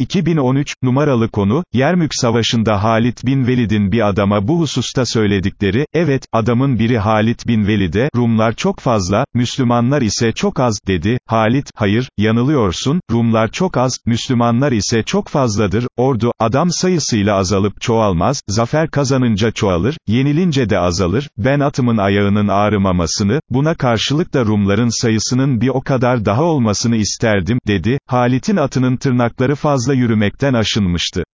2013, numaralı konu, Yermük Savaşı'nda Halit bin Velid'in bir adama bu hususta söyledikleri, evet, adamın biri Halit bin Velid'e, Rumlar çok fazla, Müslümanlar ise çok az, dedi, Halit, hayır, yanılıyorsun, Rumlar çok az, Müslümanlar ise çok fazladır, ordu, adam sayısıyla azalıp çoğalmaz, zafer kazanınca çoğalır, yenilince de azalır, ben atımın ayağının ağrımamasını, buna karşılık da Rumların sayısının bir o kadar daha olmasını isterdim, dedi, Halit'in atının tırnakları fazla yürümekten aşınmıştı.